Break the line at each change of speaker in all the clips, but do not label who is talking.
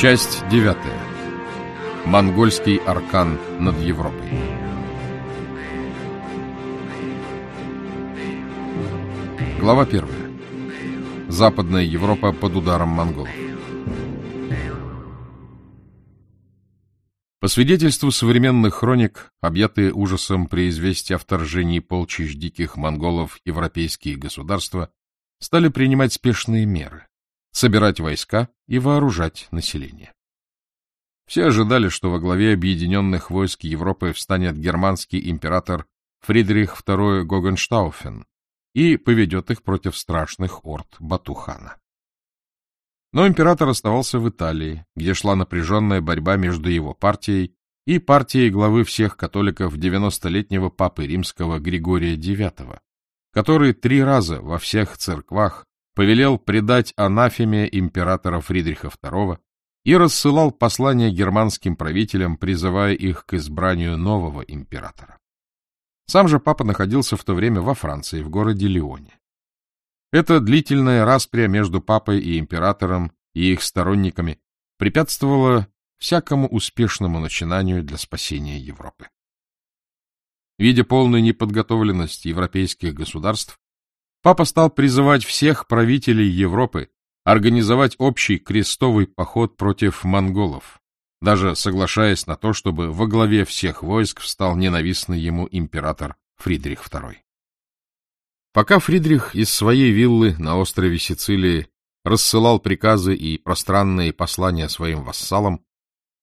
Часть девятая. Монгольский аркан над Европой. Глава первая. Западная Европа под ударом монголов. По свидетельству современных хроник, объятые ужасом при известии о вторжении полчищ диких монголов европейские государства, стали принимать спешные меры — собирать войска и вооружать население. Все ожидали, что во главе объединенных войск Европы встанет германский император Фридрих II Гогенштауфен и поведет их против страшных орд Батухана. Но император оставался в Италии, где шла напряженная борьба между его партией и партией главы всех католиков 90-летнего папы римского Григория IX, который три раза во всех церквах повелел предать анафеме императора Фридриха II и рассылал послания германским правителям, призывая их к избранию нового императора. Сам же папа находился в то время во Франции, в городе Лионе. Эта длительная распря между папой и императором и их сторонниками препятствовала всякому успешному начинанию для спасения Европы. Видя полную неподготовленность европейских государств, папа стал призывать всех правителей Европы организовать общий крестовый поход против монголов, даже соглашаясь на то, чтобы во главе всех войск встал ненавистный ему император Фридрих II. Пока Фридрих из своей виллы на острове Сицилии рассылал приказы и пространные послания своим вассалам,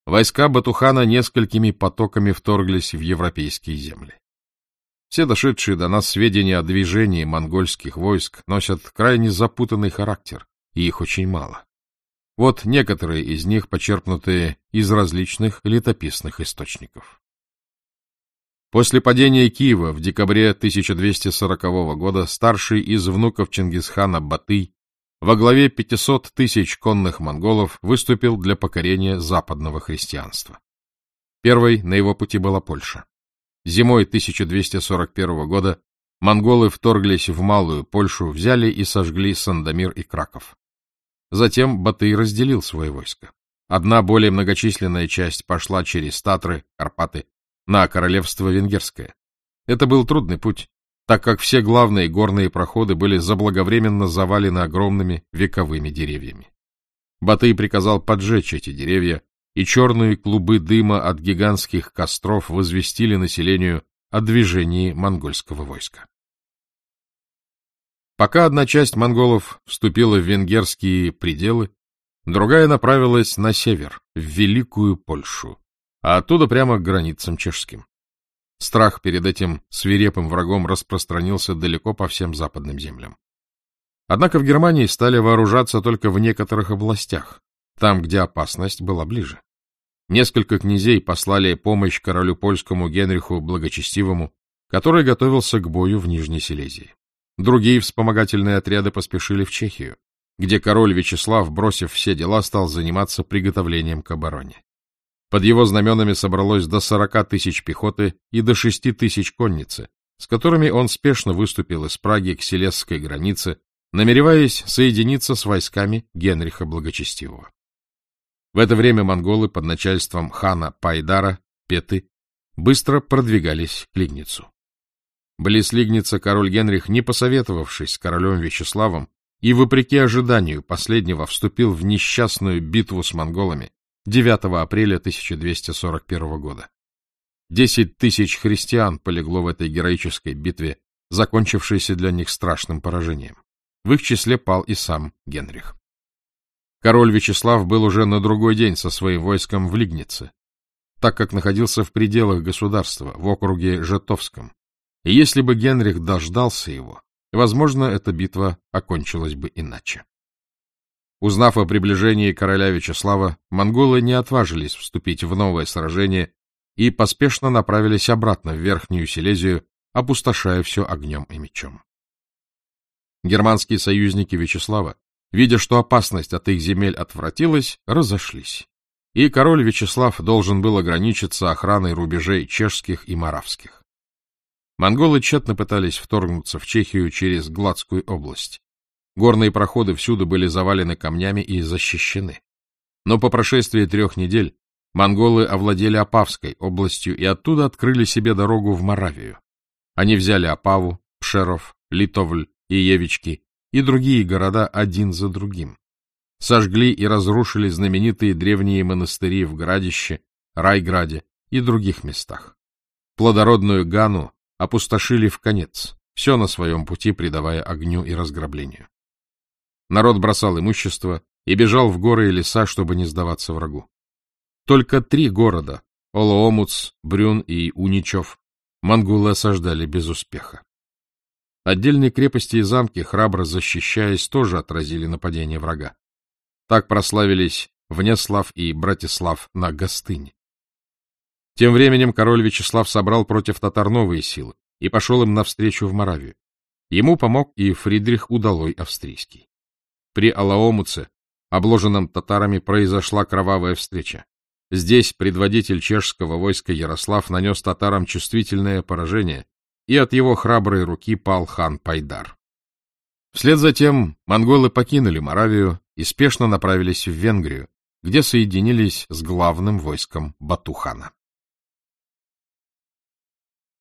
войска Батухана несколькими потоками вторглись в европейские земли. Все дошедшие до нас сведения о движении монгольских войск носят крайне запутанный характер, и их очень мало. Вот некоторые из них, почерпнутые из различных летописных источников. После падения Киева в декабре 1240 года старший из внуков Чингисхана Батый во главе 500 тысяч конных монголов выступил для покорения западного христианства. Первой на его пути была Польша. Зимой 1241 года монголы вторглись в Малую Польшу, взяли и сожгли Сандомир и Краков. Затем Батый разделил свое войско. Одна более многочисленная часть пошла через Татры, Карпаты, на королевство венгерское. Это был трудный путь, так как все главные горные проходы были заблаговременно завалены огромными вековыми деревьями. Батый приказал поджечь эти деревья, и черные клубы дыма от гигантских костров возвестили населению о движении монгольского войска. Пока одна часть монголов вступила в венгерские пределы, другая направилась на север, в Великую Польшу, а оттуда прямо к границам чешским. Страх перед этим свирепым врагом распространился далеко по всем западным землям. Однако в Германии стали вооружаться только в некоторых областях, там, где опасность была ближе. Несколько князей послали помощь королю польскому Генриху Благочестивому, который готовился к бою в Нижней Силезии. Другие вспомогательные отряды поспешили в Чехию, где король Вячеслав, бросив все дела, стал заниматься приготовлением к обороне. Под его знаменами собралось до 40 тысяч пехоты и до 6 тысяч конницы, с которыми он спешно выступил из Праги к Селесской границе, намереваясь соединиться с войсками Генриха Благочестивого. В это время монголы под начальством хана Пайдара, Петы, быстро продвигались к Лигницу. Близ Лигница король Генрих, не посоветовавшись с королем Вячеславом и, вопреки ожиданию последнего, вступил в несчастную битву с монголами, 9 апреля 1241 года. Десять тысяч христиан полегло в этой героической битве, закончившейся для них страшным поражением. В их числе пал и сам Генрих. Король Вячеслав был уже на другой день со своим войском в Лигнице, так как находился в пределах государства, в округе Житовском. И если бы Генрих дождался его, возможно, эта битва окончилась бы иначе. Узнав о приближении короля Вячеслава, монголы не отважились вступить в новое сражение и поспешно направились обратно в Верхнюю Силезию, опустошая все огнем и мечом. Германские союзники Вячеслава, видя, что опасность от их земель отвратилась, разошлись, и король Вячеслав должен был ограничиться охраной рубежей чешских и моравских. Монголы тщетно пытались вторгнуться в Чехию через Гладскую область, Горные проходы всюду были завалены камнями и защищены. Но по прошествии трех недель монголы овладели Апавской областью и оттуда открыли себе дорогу в Моравию. Они взяли Апаву, Пшеров, Литовль и Евички и другие города один за другим. Сожгли и разрушили знаменитые древние монастыри в Градище, Райграде и других местах. Плодородную Гану опустошили в конец, все на своем пути предавая огню и разграблению. Народ бросал имущество и бежал в горы и леса, чтобы не сдаваться врагу. Только три города — Олоомуц, Брюн и Уничев — монголы осаждали без успеха. Отдельные крепости и замки, храбро защищаясь, тоже отразили нападение врага. Так прославились Внеслав и Братислав на Гостынь. Тем временем король Вячеслав собрал против татар новые силы и пошел им навстречу в Моравию. Ему помог и Фридрих Удалой Австрийский. При Алаомуце, обложенном татарами, произошла кровавая встреча. Здесь предводитель чешского войска Ярослав нанес татарам чувствительное поражение, и от его храброй руки пал хан Пайдар. Вслед за тем монголы покинули Моравию и спешно направились в Венгрию, где соединились с главным войском Батухана.